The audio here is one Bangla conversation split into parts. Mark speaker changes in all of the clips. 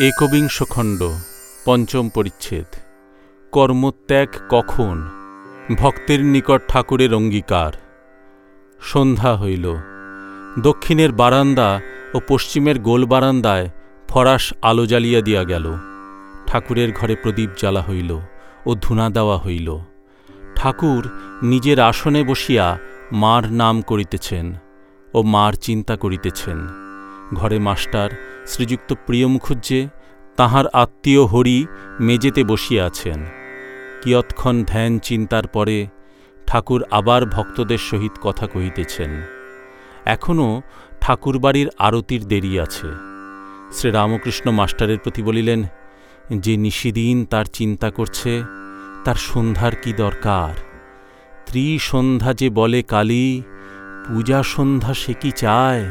Speaker 1: একবিংশ খণ্ড পঞ্চম পরিচ্ছেদ। কর্মত্যাগ কখন? ভক্তের নিকট ঠাকুরের অঙ্গীকার। সন্ধ্যা হইল। দক্ষিণের বারান্দা ও পশ্চিমের গোল বারান্দায় ফরাস আলো জ্বালিয়া দিয়া গেল। ঠাকুরের ঘরে প্রদীপ জ্বালা হইল ও ধুনা দেওয়া হইল। ঠাকুর নিজের আসনে বসিয়া মার নাম করিতেছেন ও মার চিন্তা করিতেছেন। ঘরে মাস্টার, শ্রীযুক্ত প্রিয় মুখুজ্জে তাহার আত্মীয় হরি মেজেতে বসিয়া আছেন। কিয়ৎক্ষণ ধ্যান চিন্তার পরে ঠাকুর আবার ভক্তদের সহিত কথা কহিতেছেন। এখনও ঠাকুরবাড়ির আরতির দেরি আছে। শ্রীরামকৃষ্ণ মাস্টারের প্রতি বলিলেন, যে নিশিদিন তার চিন্তা করছে, তার সন্ধ্যার কি দরকার? ত্রিসন্ধ্যা যে বলে কালী, পূজা সন্ধ্যা সে কি চায়?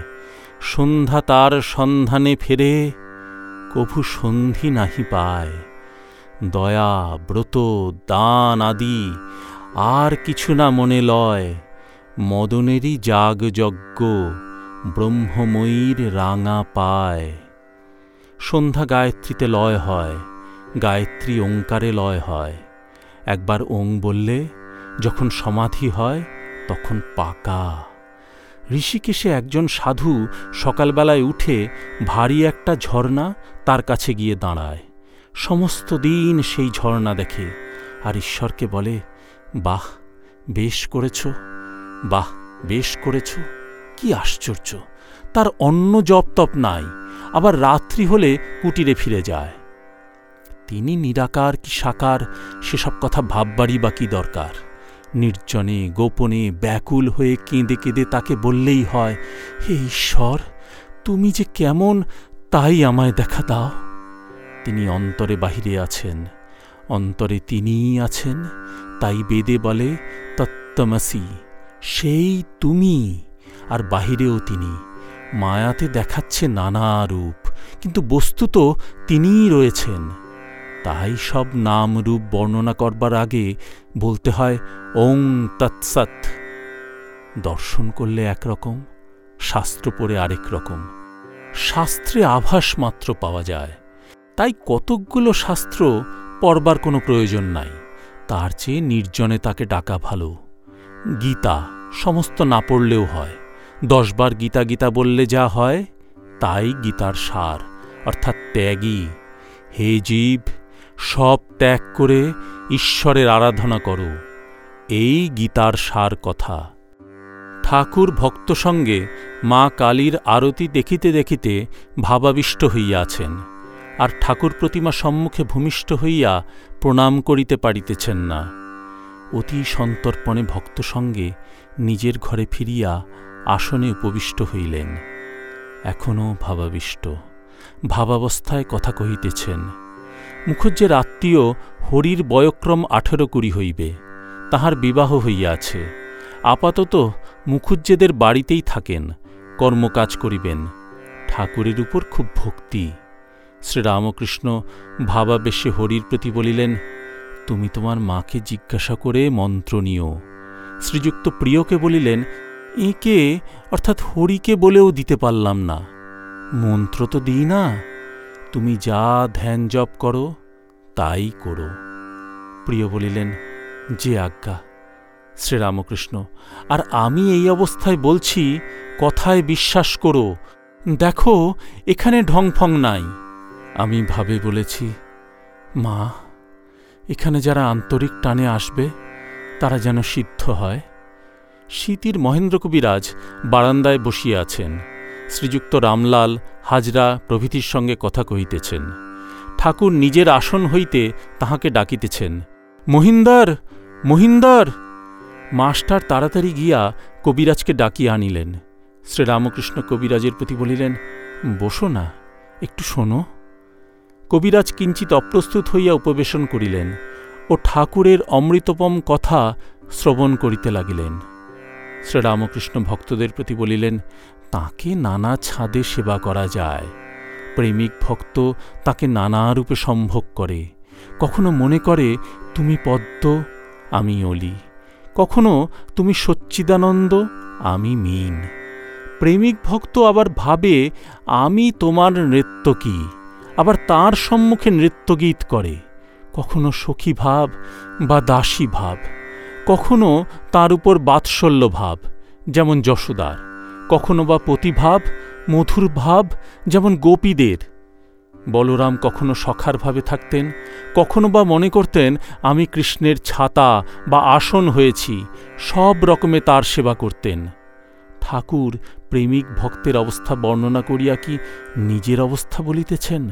Speaker 1: সন্ধ্যা তার সন্ধানে ফেরে, কভু সন্ধি নাহি পায়। দয়া, ব্রত, দান আদি আর কিছু না মনে লয়। মদনেরই জাগ যজ্ঞ ব্রহ্মময়ীর রাঙা পায়। সন্ধ্যা গায়ত্রীতে লয় হয়, গায়ত্রী ওঙ্কারে লয় হয়। একবার ওং বললে, যখন সমাধি হয়, তখন পাকা। ঋষিকেশে একজন সাধু সকালবেলায় উঠে ভারী একটা ঝর্ণা তার কাছে গিয়ে দাঁড়ায়। সমস্ত দিন সেই ঝর্ণা দেখে আর ঈশ্বরকে বলে, বাহ, বেশ করেছ, বাহ, বেশ করেছ, কি আশ্চর্য, তার অন্য জপ তপ নাই, আবার রাত্রি হলে কুটিরে ফিরে যায়। তিনি নিরাকার কি সাকার, সেসব কথা ভাববারই বা কি দরকার? নির্জনে, গোপনে, ব্যাকুল হয়ে কেঁদে কেঁদে তাকে বললেই হয়, হে ঈশ্বর, তুমি যে কেমন, তাই আমায় দেখা দাও। তিনি অন্তরে বাহিরে আছেন। অন্তরে তিনিই আছেন। তাই বেদে বলে তত্তমাসি সেই তুমি। আর বাহিরেও তিনি, মায়াতে দেখাচ্ছে নানা রূপ, কিন্তু বস্তুত তিনিই রয়েছেন। তাই সব নাম রূপ বর্ণনা করবার আগে বলতে হয়, ওং তৎসৎ দর্শন করলে একরকম শাস্ত্র পড়ে আরেক রকম। শাস্ত্রে আভাস মাত্র পাওয়া যায়। তাই কতকগুলো শাস্ত্র পড়বার কোনো প্রয়োজন নাই। তার চেয়ে নির্জনে তাকে ডাকা ভালো। গীতা সমস্ত না পড়লেও হয়। দশবার গীতা গীতা বললে যা হয়, তাই গীতার সার, অর্থাৎ ত্যাগী। হে জীব সব ত্যাগ করে ঈশ্বরের আরাধনা করো। এই গীতার সার কথা। ঠাকুর ভক্ত সঙ্গে মা কালীর আরতি দেখিতে দেখিতে ভাবাবিষ্ট হইয়াছেন আর ঠাকুর প্রতিমা সম্মুখে ভূমিষ্ঠ হইয়া প্রণাম করিতে পারিতেছেন না। অতি সন্তর্পণে ভক্ত সঙ্গে নিজের ঘরে ফিরিয়া আসনে উপবিষ্ট হইলেন। এখনও ভাবাবিষ্ট। ভাবাবস্থায় কথা কহিতেছেন মুখুজ্জের আত্মীয় হরির বয়ক্রম আঠেরো কুড়ি হইবে, তাহার বিবাহ হইয়াছে। আপাতত মুখুজ্জেদের বাড়িতেই থাকেন, কর্মকাজ করিবেন। ঠাকুরের উপর খুব ভক্তি। শ্রীরামকৃষ্ণ ভাবাবেশে হরির প্রতি বলিলেন, তুমি তোমার মাকে জিজ্ঞাসা করে মন্ত্র নিও। শ্রীযুক্ত প্রিয়কে বলিলেন, একে, অর্থাৎ হরিকে বলেও দিতে পারলাম না। মন্ত্র তো দিই না তুমি যা ধ্যান জপ করো, তাই করো। প্রিয় বলিলেন, যে আজ্ঞা, শ্রীরামকৃষ্ণ, আর আমি এই অবস্থায় বলছি, কথায় বিশ্বাস করো। দেখো, এখানে ঢংফং নাই। আমি ভাবে বলেছি, মা, এখানে যারা আন্তরিক টানে আসবে, তারা যেন সিদ্ধ হয়। শীতির মহেন্দ্র কবিরাজ বারান্দায় বসিয়া আছেন। শ্রীযুক্ত রামলাল হাজরা প্রভৃতির সঙ্গে কথা কহিতেছেন। ঠাকুর নিজের আসন হইতে তাহাকে ডাকিতেছেন, মহিন্দর মহিন্দর! মাস্টার তাড়াতাড়ি গিয়া কবিরাজকে ডাকিয়া আনিলেন। শ্রীরামকৃষ্ণ কবিরাজের প্রতি বলিলেন, বসো না, একটু শোনো। কবিরাজ কিঞ্চিত অপ্রস্তুত হইয়া উপবেশন করিলেন ও ঠাকুরের অমৃতপম কথা শ্রবণ করিতে লাগিলেন। শ্রীরামকৃষ্ণ ভক্তদের প্রতি বলিলেন তাকে নানা ছাদে সেবা করা যায়। প্রেমিক ভক্ত তাকে নানা রূপে সম্ভোগ করে। কখনো মনে করে, তুমি পদ্ম, আমি অলি। কখনো, তুমি সচ্চিদানন্দ, আমি মিন। প্রেমিক ভক্ত আবার ভাবে, আমি তোমার নৃত্য কি? আবার তার সম্মুখে নৃত্যগীত করে। কখনো সখী ভাব বা দাসী ভাব। কখনো তার উপর বাৎসল্য ভাব, যেমন যশোদার। কখনো বা প্রতিভাব, মধুর ভাব যেমন গোপীদের। বলরাম কখনো সখার ভাবে থাকতেন, কখনো বা মনে করতেন, আমি কৃষ্ণের ছাতা বা আসন হয়েছি, সব রকমে তার সেবা করতেন। ঠাকুর প্রেমিক ভক্তের অবস্থা বর্ণনা করিয়া কি নিজের অবস্থা বলিতেছেন?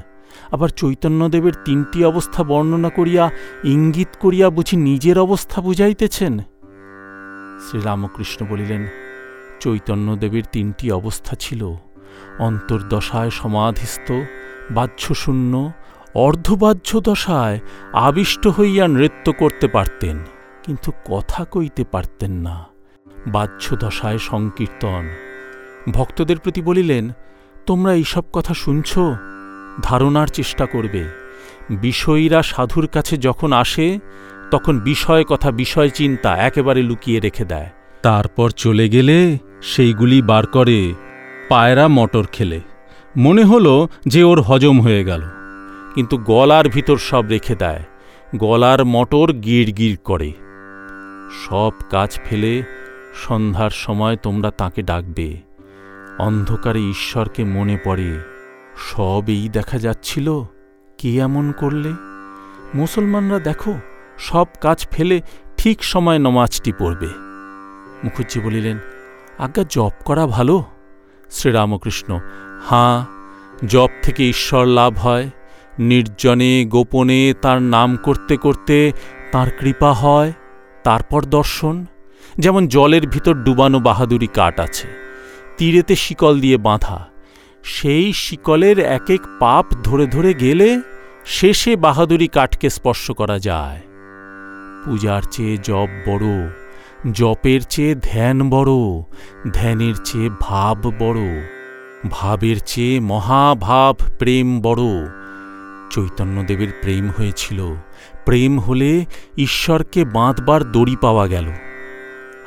Speaker 1: আবার চৈতন্যদেবের তিনটি অবস্থা বর্ণনা করিয়া ইঙ্গিত করিয়া বুঝি নিজের অবস্থা বুঝাইতেছেন? শ্রীরামকৃষ্ণ বলিলেন চৈতন্যদেবের তিনটি অবস্থা ছিল। অন্তর্দশায় সমাধিস্থ, বাহ্যশূন্য অর্ধবাহ্য দশায় আবিষ্ট হইয়া নৃত্য করতে পারতেন, কিন্তু কথা কইতে পারতেন না। বাহ্য দশায় সংকীর্তন। ভক্তদের প্রতি বলিলেন, তোমরা এইসব কথা শুনছ? ধারণার চেষ্টা করবে। বিষয়ীরা সাধুর কাছে যখন আসে, তখন বিষয় কথা বিষয় চিন্তা একেবারে লুকিয়ে রেখে দেয়। তারপর চলে গেলে সেইগুলি বার করে পায়রা মটর খেলে। মনে হলো যে ওর হজম হয়ে গেল। কিন্তু গলার ভিতর সব রেখে দেয়। গলার মটর গিড় গিড় করে। সব কাজ ফেলে সন্ধ্যার সময় তোমরা তাকে ডাকবে। অন্ধকারে ঈশ্বরকে মনে পড়ে সব এই দেখা যাচ্ছিল কে এমন করলে? মুসলমানরা দেখো, সব কাজ ফেলে ঠিক সময় নমাজটি পড়বে। মুখুজ্জি বলিলেন আজ্ঞা, জপ করা ভালো? শ্রীরামকৃষ্ণ, হাঁ, জপ থেকে ঈশ্বর লাভ হয়। নির্জনে, গোপনে তার নাম করতে করতে তার কৃপা হয়, তারপর দর্শন। যেমন জলের ভিতর ডুবানো বাহাদুরি কাঠ আছে, তীরেতে শিকল দিয়ে বাঁধা। সেই শিকলের এক এক পাপ ধরে ধরে গেলে শেষে বাহাদুরি কাঠকে স্পর্শ করা যায়। পূজার চেয়ে জব বড়। জপের চেয়ে ধ্যান বড়, ধ্যানের চেয়ে ভাব বড়, ভাবের চেয়ে মহাভাব প্রেম বড়। চৈতন্যদেবের প্রেম হয়েছিল, প্রেম হলে ঈশ্বরকে বাঁধবার দড়ি পাওয়া গেল।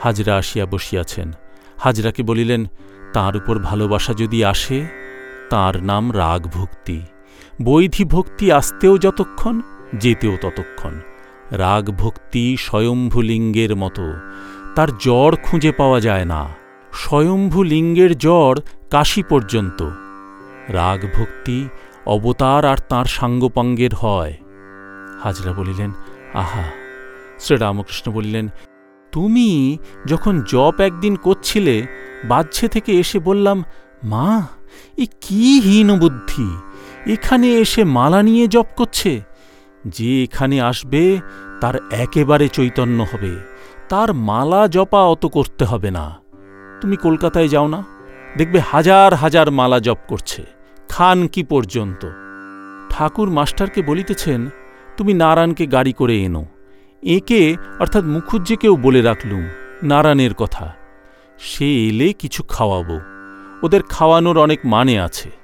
Speaker 1: হাজরা আসিয়া বসিয়াছেন। হাজরাকে বলিলেন, তার উপর ভালোবাসা যদি আসে, তার নাম রাগ ভক্তি বৈধি ভক্তি আসতেও যতক্ষণ, যেতেও ততক্ষণ। রাগ ভক্তি স্বয়ম্ভু লিঙ্গের মতো। তার জ্বর খুঁজে পাওয়া যায় না। স্বয়ম্ভু লিঙ্গের জ্বর কাশি পর্যন্ত। রাগভক্তি অবতার আর তাঁর সাঙ্গপাঙ্গের হয়। হাজরা বলিলেন, আহা! শ্রীরামকৃষ্ণ বলিলেন, তুমি যখন জপ একদিন করছিলে, বাহ্যে থেকে এসে বললাম, মা, এ কি হীন বুদ্ধি? এখানে এসে মালা নিয়ে জপ করছে যে এখানে আসবে, তার একেবারে চৈতন্য হবে। তার মালা জপা অত করতে হবে না। তুমি কলকাতায় যাও না। দেখবে হাজার হাজার মালা জপ করছে। খান কি পর্যন্ত। ঠাকুর মাস্টারকে বলিতেছেন, তুমি নারায়ণকে গাড়ি করে এনো। একে, অর্থাৎ মুখুজ্জেকেও বলে রাখলুম, নারায়ণের কথা। সে এলে কিছু খাওয়াবো। ওদের খাওয়ানোর অনেক মানে আছে।